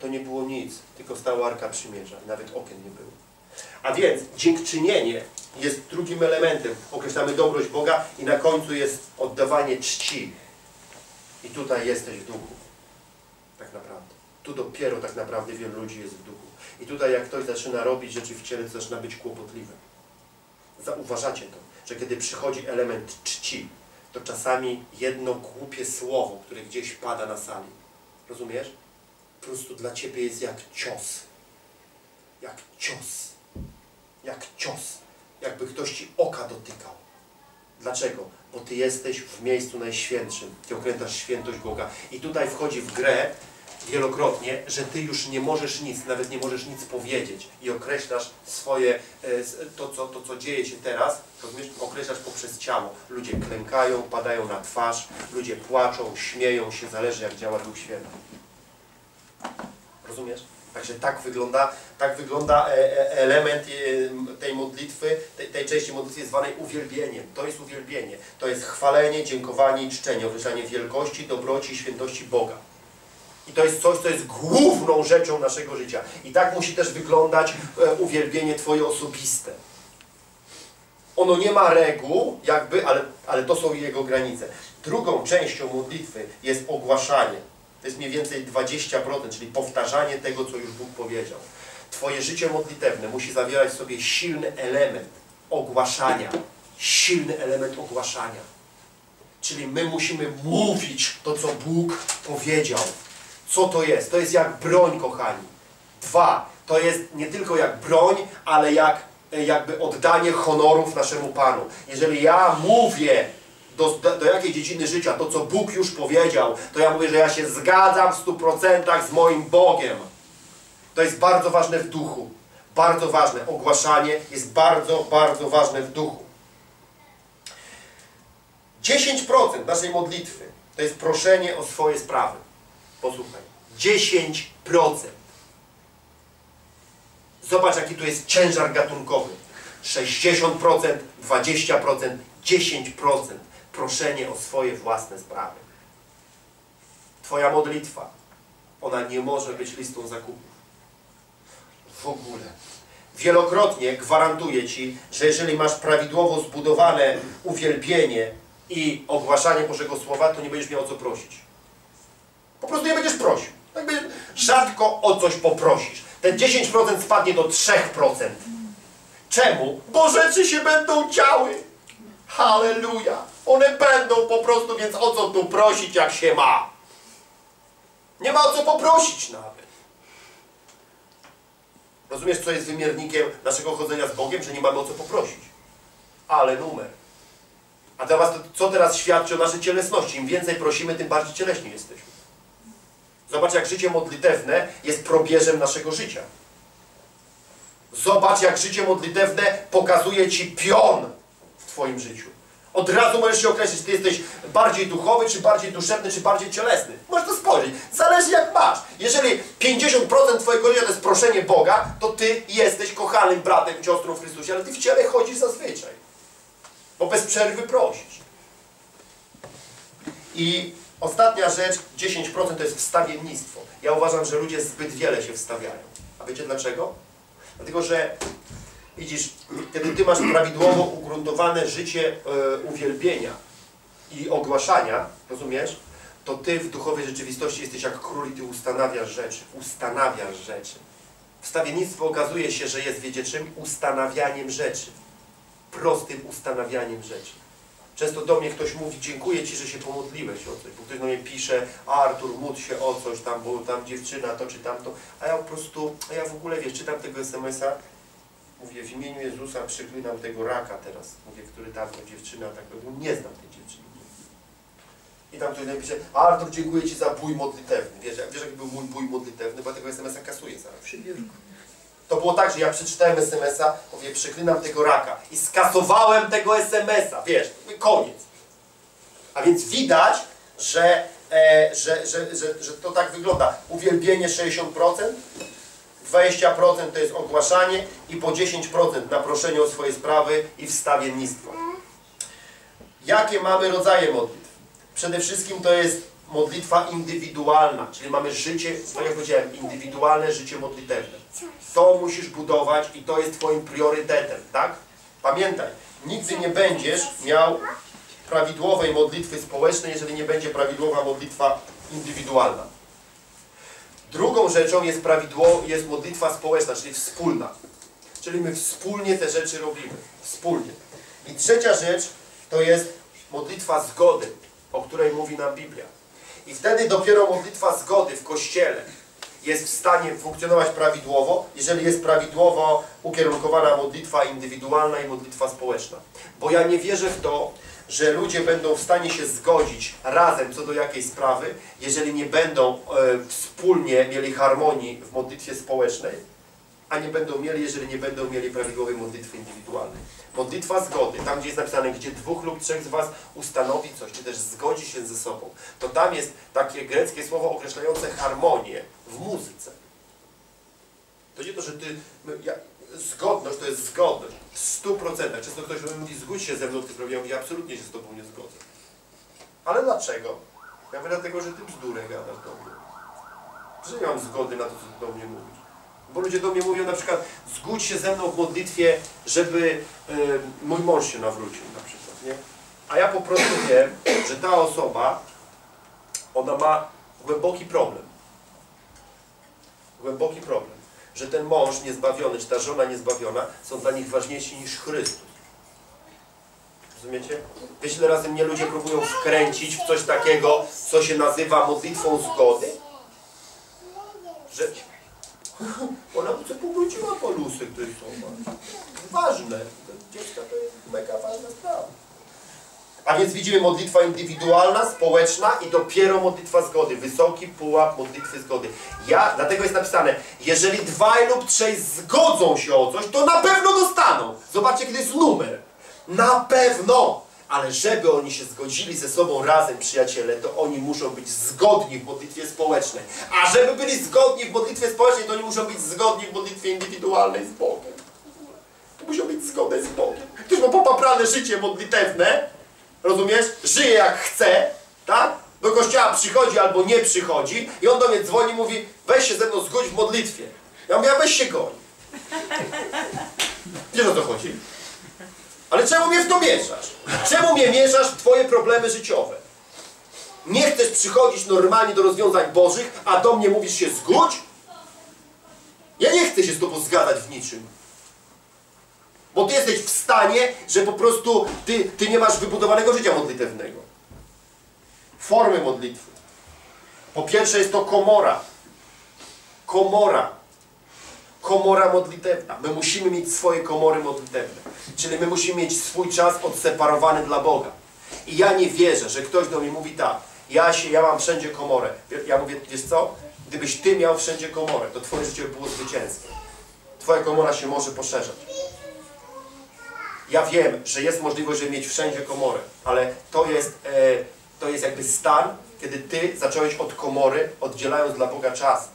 to nie było nic, tylko stała Arka Przymierza. Nawet okien nie było. A więc dziękczynienie jest drugim elementem. Określamy dobrość Boga i na końcu jest oddawanie czci. I tutaj jesteś w duchu. Tak naprawdę. Tu dopiero tak naprawdę wielu ludzi jest w duchu. I tutaj jak ktoś zaczyna robić rzeczy w ciele, to zaczyna być kłopotliwe. Zauważacie to, że kiedy przychodzi element czci, to czasami jedno głupie słowo, które gdzieś pada na sali, rozumiesz? Po prostu dla Ciebie jest jak cios. Jak cios. Jak cios. Jakby ktoś Ci oka dotykał. Dlaczego? Bo Ty jesteś w miejscu najświętszym. Ty okrętasz świętość Boga. I tutaj wchodzi w grę wielokrotnie, że Ty już nie możesz nic, nawet nie możesz nic powiedzieć i określasz swoje, e, to co, to co dzieje się teraz, określasz poprzez ciało. Ludzie klękają, padają na twarz, ludzie płaczą, śmieją się, zależy jak działa Duch Święty. Rozumiesz? Także tak wygląda, tak wygląda e, e, element tej modlitwy, tej, tej części modlitwy zwanej uwielbieniem. To jest uwielbienie. To jest chwalenie, dziękowanie i czczenie, określanie wielkości, dobroci i świętości Boga. I to jest coś, co jest główną rzeczą naszego życia. I tak musi też wyglądać e, uwielbienie Twoje osobiste. Ono nie ma reguł, jakby, ale, ale to są jego granice. Drugą częścią modlitwy jest ogłaszanie. To jest mniej więcej 20%, czyli powtarzanie tego, co już Bóg powiedział. Twoje życie modlitewne musi zawierać w sobie silny element ogłaszania. Silny element ogłaszania. Czyli my musimy mówić to, co Bóg powiedział. Co to jest? To jest jak broń, kochani. Dwa, to jest nie tylko jak broń, ale jak jakby oddanie honorów naszemu Panu. Jeżeli ja mówię do, do, do jakiej dziedziny życia to, co Bóg już powiedział, to ja mówię, że ja się zgadzam w 100% z moim Bogiem. To jest bardzo ważne w duchu. Bardzo ważne. Ogłaszanie jest bardzo, bardzo ważne w duchu. 10% naszej modlitwy to jest proszenie o swoje sprawy. Posłuchaj. 10%. Zobacz, jaki tu jest ciężar gatunkowy. 60%, 20%, 10% proszenie o swoje własne sprawy. Twoja modlitwa, ona nie może być listą zakupów. W ogóle. Wielokrotnie gwarantuję Ci, że jeżeli masz prawidłowo zbudowane uwielbienie i ogłaszanie Bożego Słowa, to nie będziesz miał o co prosić. Po prostu nie będziesz prosił. Jakby rzadko o coś poprosisz. Ten 10% spadnie do 3%. Czemu? Bo rzeczy się będą działy. Halleluja. One będą po prostu, więc o co tu prosić, jak się ma? Nie ma o co poprosić nawet. Rozumiesz, co jest wymiernikiem naszego chodzenia z Bogiem, że nie mamy o co poprosić? Ale numer. A teraz, co teraz świadczy o naszej cielesności? Im więcej prosimy, tym bardziej cieleśni jesteśmy. Zobacz, jak życie modlitewne jest probierzem naszego życia. Zobacz, jak życie modlitewne pokazuje Ci pion w Twoim życiu. Od razu możesz się określić, Ty jesteś bardziej duchowy, czy bardziej duszewny, czy bardziej cielesny. Możesz to spojrzeć. Zależy jak masz. Jeżeli 50% Twojego życia to jest proszenie Boga, to Ty jesteś kochanym bratem, siostrą w Chrystusie, ale Ty w ciele chodzisz zazwyczaj. Bo bez przerwy prosisz. I Ostatnia rzecz, 10% to jest wstawiennictwo. Ja uważam, że ludzie zbyt wiele się wstawiają. A wiecie dlaczego? Dlatego, że widzisz, kiedy Ty masz prawidłowo ugruntowane życie e, uwielbienia i ogłaszania, rozumiesz, to Ty w duchowej rzeczywistości jesteś jak król i Ty ustanawiasz rzeczy. Ustanawiasz rzeczy. Wstawiennictwo okazuje się, że jest, wiecie czym? Ustanawianiem rzeczy. Prostym ustanawianiem rzeczy. Często do mnie ktoś mówi, dziękuję Ci, że się pomodliłeś o coś, bo ktoś do mnie pisze, Artur, módl się o coś tam, bo tam dziewczyna to czy tamto, a ja po prostu, a ja w ogóle, wiesz, czytam tego SMS-a, mówię, w imieniu Jezusa przeklinam tego raka teraz, mówię, który tam, to dziewczyna, tak robił, nie znam tej dziewczyny. I tam ktoś napisze, Artur, dziękuję Ci za bój modlitewny. Wiesz, wiesz jaki był mój bój modlitewny, bo tego SMS-a kasuję zaraz. To było tak, że ja przeczytałem SMS-a, mówię, przeklinam tego raka i skasowałem tego SMS-a, wiesz, koniec. A więc widać, że, e, że, że, że, że to tak wygląda. Uwielbienie 60%, 20% to jest ogłaszanie i po 10% na proszenie o swoje sprawy i wstawiennictwo. Jakie mamy rodzaje modlitw? Przede wszystkim to jest modlitwa indywidualna, czyli mamy życie, tak jak powiedziałem, indywidualne życie modlitewne. To musisz budować i to jest Twoim priorytetem, tak? Pamiętaj, nigdy nie będziesz miał prawidłowej modlitwy społecznej, jeżeli nie będzie prawidłowa modlitwa indywidualna. Drugą rzeczą jest jest modlitwa społeczna, czyli wspólna. Czyli my wspólnie te rzeczy robimy. Wspólnie. I trzecia rzecz to jest modlitwa zgody, o której mówi nam Biblia. I wtedy dopiero modlitwa zgody w Kościele jest w stanie funkcjonować prawidłowo, jeżeli jest prawidłowo ukierunkowana modlitwa indywidualna i modlitwa społeczna. Bo ja nie wierzę w to, że ludzie będą w stanie się zgodzić razem co do jakiejś sprawy, jeżeli nie będą e, wspólnie mieli harmonii w modlitwie społecznej, a nie będą mieli, jeżeli nie będą mieli prawidłowej modlitwy indywidualnej. Modlitwa zgody, tam gdzie jest napisane, gdzie dwóch lub trzech z Was ustanowi coś, czy też zgodzi się ze sobą, to tam jest takie greckie słowo określające harmonię w muzyce. To nie to, że Ty... My, ja, zgodność to jest zgodność w stu procentach. Często ktoś mówi, zgódź się ze mną w tej. Ja absolutnie się z Tobą nie zgodzę. Ale dlaczego? Ja mówię, dlatego, że Ty bzdurę gadasz do mnie. Że nie mam zgody na to, co Ty do mnie mówisz. Bo ludzie do mnie mówią na przykład, zgódź się ze mną w modlitwie, żeby y, mój mąż się nawrócił na przykład, nie? A ja po prostu wiem, że ta osoba, ona ma głęboki problem. Głęboki problem. Że ten mąż niezbawiony, czy ta żona niezbawiona są dla nich ważniejsi niż Chrystus. Rozumiecie? Wiesz, ile razy mnie ludzie próbują wkręcić w coś takiego, co się nazywa modlitwą zgody? Że ona by sobie powróciła polusy, które są ważne. Dziecka to jest mega ważna sprawa. A więc widzimy modlitwa indywidualna, społeczna i dopiero modlitwa zgody. Wysoki pułap modlitwy zgody. Ja, dlatego jest napisane, jeżeli dwaj lub trzej zgodzą się o coś, to na pewno dostaną. Zobaczcie, kiedy jest numer. Na pewno. Ale żeby oni się zgodzili ze sobą razem, przyjaciele, to oni muszą być zgodni w modlitwie społecznej. A żeby byli zgodni w modlitwie społecznej, to oni muszą być zgodni w modlitwie indywidualnej z Bogiem. Muszą być zgodne z Bogiem. Ktoś ma popaprane życie modlitewne, rozumiesz? Żyje jak chce, tak? Do kościoła przychodzi albo nie przychodzi i on do mnie dzwoni mówi weź się ze mną zgodź w modlitwie. Ja mówię, a weź się goń. Wiesz o co chodzi? Ale czemu mnie w to mieszasz? Czemu mnie mieszasz w Twoje problemy życiowe? Nie chcesz przychodzić normalnie do rozwiązań Bożych, a do mnie mówisz się zgódź? Ja nie chcę się z Tobą zgadzać w niczym. Bo Ty jesteś w stanie, że po prostu Ty, ty nie masz wybudowanego życia modlitewnego. Formy modlitwy. Po pierwsze jest to komora. Komora komora modlitewna. My musimy mieć swoje komory modlitewne. Czyli my musimy mieć swój czas odseparowany dla Boga. I ja nie wierzę, że ktoś do mnie mówi tak, ja się, ja mam wszędzie komorę. Ja mówię, wiesz co? Gdybyś Ty miał wszędzie komorę, to Twoje życie by było zwycięskie. Twoja komora się może poszerzać. Ja wiem, że jest możliwość, żeby mieć wszędzie komorę, ale to jest, e, to jest jakby stan, kiedy Ty zacząłeś od komory, oddzielając dla Boga czas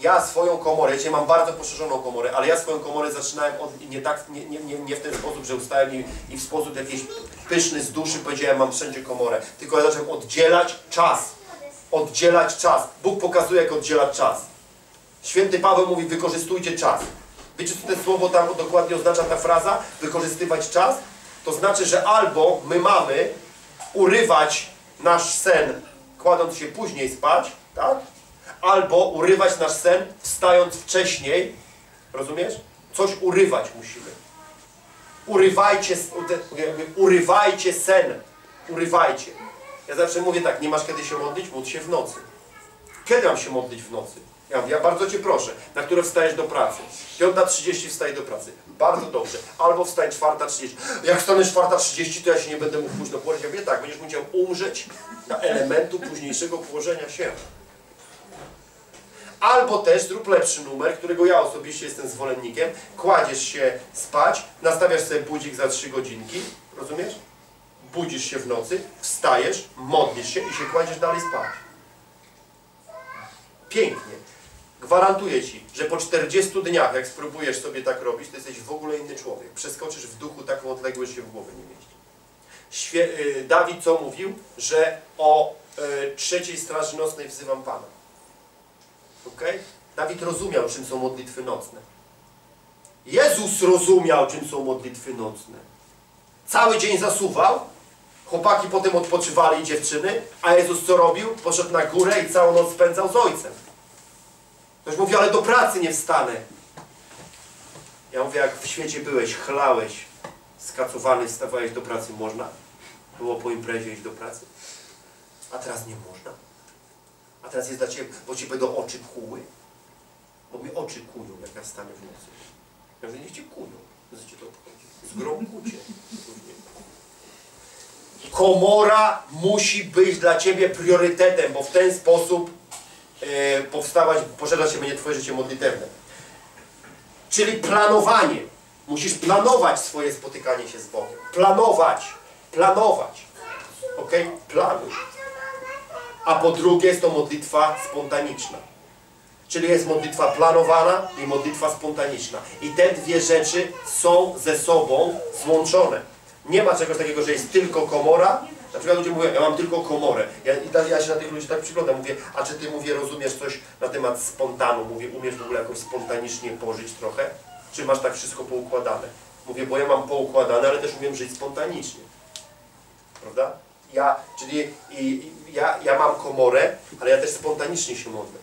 ja swoją komorę, ja mam bardzo poszerzoną komorę, ale ja swoją komorę zaczynałem od, nie, tak, nie, nie, nie w ten sposób, że ustałem i, i w sposób jakiś pyszny z duszy powiedziałem, mam wszędzie komorę. Tylko ja zacząłem oddzielać czas. Oddzielać czas. Bóg pokazuje, jak oddzielać czas. Święty Paweł mówi, wykorzystujcie czas. Wiecie, co to słowo tam dokładnie oznacza ta fraza? Wykorzystywać czas? To znaczy, że albo my mamy urywać nasz sen kładąc się później spać, tak? Albo urywać nasz sen, wstając wcześniej, rozumiesz? Coś urywać musimy. Urywajcie, urywajcie sen. Urywajcie. Ja zawsze mówię tak, nie masz kiedy się modlić, módl się w nocy. Kiedy mam się modlić w nocy? Ja mówię, ja bardzo Cię proszę, na które wstajesz do pracy. 5.30 wstaję do pracy. Bardzo dobrze. Albo wstań 4.30. Jak wstanę 4.30, to ja się nie będę mógł późno położyć. Ja mówię, tak, będziesz musiał umrzeć na elementu późniejszego położenia się. Albo też zrób lepszy numer, którego ja osobiście jestem zwolennikiem. Kładziesz się spać, nastawiasz sobie budzik za 3 godzinki, rozumiesz? Budzisz się w nocy, wstajesz, modlisz się i się kładziesz dalej spać. Pięknie. Gwarantuję Ci, że po 40 dniach, jak spróbujesz sobie tak robić, to jesteś w ogóle inny człowiek. Przeskoczysz w duchu taką odległość, się w głowie nie mieści. Świe y, Dawid co mówił? Że o y, trzeciej straży nocnej wzywam Pana. Ok? Dawid rozumiał, czym są modlitwy nocne. Jezus rozumiał, czym są modlitwy nocne. Cały dzień zasuwał, chłopaki potem odpoczywali, dziewczyny, a Jezus co robił? Poszedł na górę i całą noc spędzał z ojcem. Ktoś mówi, ale do pracy nie wstanę. Ja mówię, jak w świecie byłeś, chlałeś, skacowany, wstawałeś do pracy, można? Było po imprezie iść do pracy. A teraz nie można. A teraz jest dla Ciebie, bo Cię będą oczy kłuły. Bo mi oczy kują, jak ja wstanę w nocy. Ja mówię, niech Cię kują. Cię to? Z grą kucie. Komora musi być dla Ciebie priorytetem, bo w ten sposób e, powstawać, poszerzać się będzie Twoje życie modlitewne. Czyli planowanie. Musisz planować swoje spotykanie się z Bogiem. Planować. Planować. Ok? Planuj. A po drugie jest to modlitwa spontaniczna. Czyli jest modlitwa planowana i modlitwa spontaniczna. I te dwie rzeczy są ze sobą złączone. Nie ma czegoś takiego, że jest tylko komora. Na przykład ludzie mówią, ja mam tylko komorę. Ja, ta, ja się na tych ludzi tak przyglądam. Mówię, a czy ty, mówię, rozumiesz coś na temat spontanu? Mówię, umiesz w ogóle jakoś spontanicznie pożyć trochę? Czy masz tak wszystko poukładane? Mówię, bo ja mam poukładane, ale też umiem żyć spontanicznie. Prawda? Ja, czyli i, i, ja, ja mam komorę, ale ja też spontanicznie się modlę.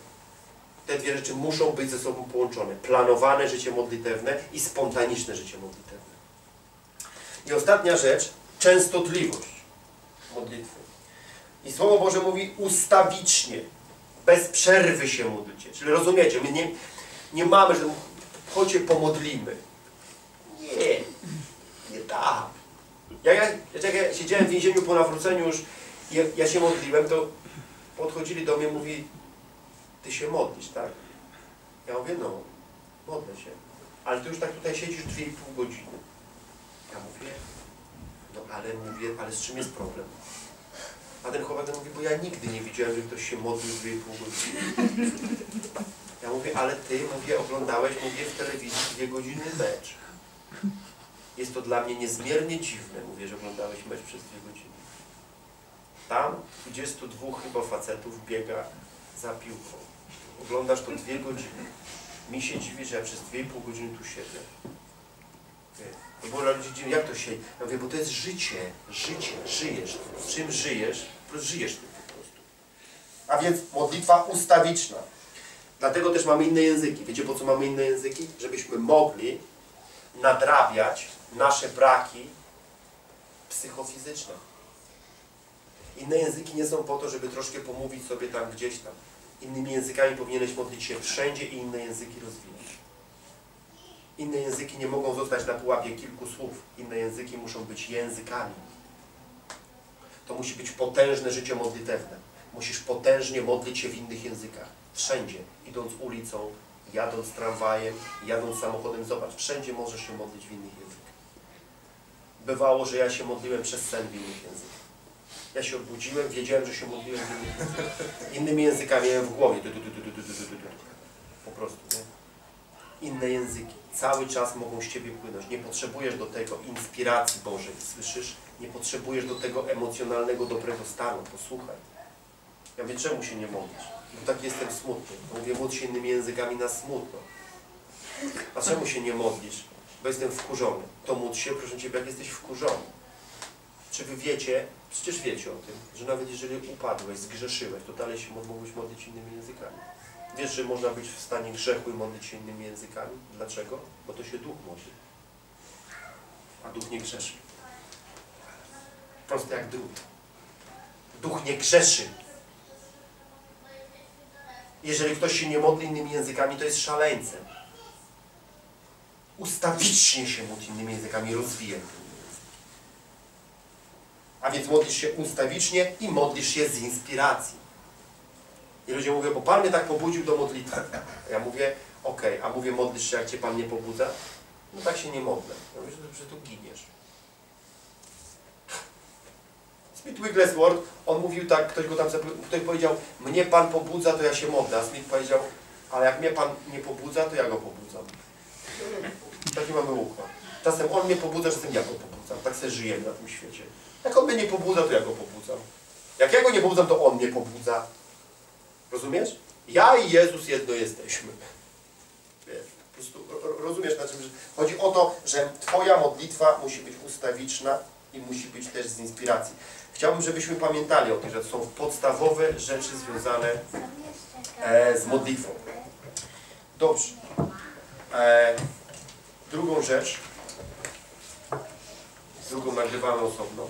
Te dwie rzeczy muszą być ze sobą połączone. Planowane życie modlitewne i spontaniczne życie modlitewne. I ostatnia rzecz, częstotliwość modlitwy. I Słowo Boże mówi ustawicznie, bez przerwy się módlcie. Czyli rozumiecie, my nie, nie mamy, że chodźcie pomodlimy. Nie, nie tak. Jak ja, jak ja siedziałem w więzieniu po nawróceniu już, ja, ja się modliłem, to podchodzili do mnie, mówi, ty się modlisz, tak? Ja mówię, no, modlę się. Ale ty już tak tutaj siedzisz 2,5 godziny. Ja mówię, no ale mówię, ale z czym jest problem? A ten chłopak mówi, bo ja nigdy nie widziałem, że ktoś się modlił 2,5 godziny. Ja mówię, ale ty, mówię, oglądałeś, mówię, w telewizji dwie godziny mecz. Jest to dla mnie niezmiernie dziwne, mówię, że oglądałeś mecz przez dwie godziny. Tam 22 chyba facetów biega za piłką. Oglądasz to dwie godziny. Mi się dziwi, że ja przez 2,5 godziny tu siedzę. Nie. Bo ludzie dziwią, jak to się... Ja mówię, bo to jest życie. Życie. Żyjesz. Czym żyjesz? Żyjesz tym po prostu. A więc modlitwa ustawiczna. Dlatego też mamy inne języki. Wiecie po co mamy inne języki? Żebyśmy mogli nadrabiać nasze braki psychofizyczne. Inne języki nie są po to, żeby troszkę pomówić sobie tam gdzieś tam. Innymi językami powinieneś modlić się wszędzie i inne języki rozwijać. Inne języki nie mogą zostać na pułapie kilku słów. Inne języki muszą być językami. To musi być potężne życie modlitewne. Musisz potężnie modlić się w innych językach. Wszędzie. Idąc ulicą, jadąc tramwajem, jadąc samochodem. Zobacz, wszędzie możesz się modlić w innych językach bywało, że ja się modliłem przez sen w innych językach. Ja się obudziłem, wiedziałem, że się modliłem. Innymi językami miałem w głowie. Po prostu, nie? Inne języki cały czas mogą z Ciebie płynąć. Nie potrzebujesz do tego inspiracji Bożej, słyszysz? Nie potrzebujesz do tego emocjonalnego, dobrego stanu. Posłuchaj. Ja wiem, czemu się nie modlisz? Bo tak jestem smutny. Mówię, módl się innymi językami na smutno. A czemu się nie modlisz? Bo jestem wkurzony. To módl się, proszę Ciebie, jak jesteś wkurzony. Czy wy wiecie, przecież wiecie o tym, że nawet jeżeli upadłeś, zgrzeszyłeś, to dalej się mogłeś modlić innymi językami. Wiesz, że można być w stanie grzechu i modlić się innymi językami? Dlaczego? Bo to się duch modli. A duch nie grzeszy. Proste jak drut. Duch nie grzeszy. Jeżeli ktoś się nie modli innymi językami, to jest szaleńcem. Ustawicznie się módl innymi językami, rozwijaj. A więc modlisz się ustawicznie i modlisz się z inspiracji. I ludzie mówią, bo Pan mnie tak pobudził do modlitwy. Ja mówię, okej, a mówię, modlisz się, jak Cię Pan nie pobudza? No tak się nie modlę. Ja mówię, że, że tu giniesz. Smith Wigglesworth, on mówił tak, ktoś go tam ktoś powiedział, mnie Pan pobudza, to ja się modlę. A Smith powiedział, ale jak mnie Pan nie pobudza, to ja go pobudzam. Taki mamy układ. Czasem on mnie pobudza, czasem ja go pobudzam. Tak sobie żyjemy na tym świecie. Jak on mnie nie pobudza, to ja go pobudzam. Jak ja go nie pobudzam, to on mnie pobudza. Rozumiesz? Ja i Jezus jedno jesteśmy. Po prostu ro- ro- rozumiesz na czym chodzi o to, że Twoja modlitwa musi być ustawiczna i musi być też z inspiracji. Chciałbym, żebyśmy pamiętali o tym, że to są podstawowe rzeczy związane e, z modlitwą. Dobrze. Drugą rzecz, drugą nagrywamy osobno.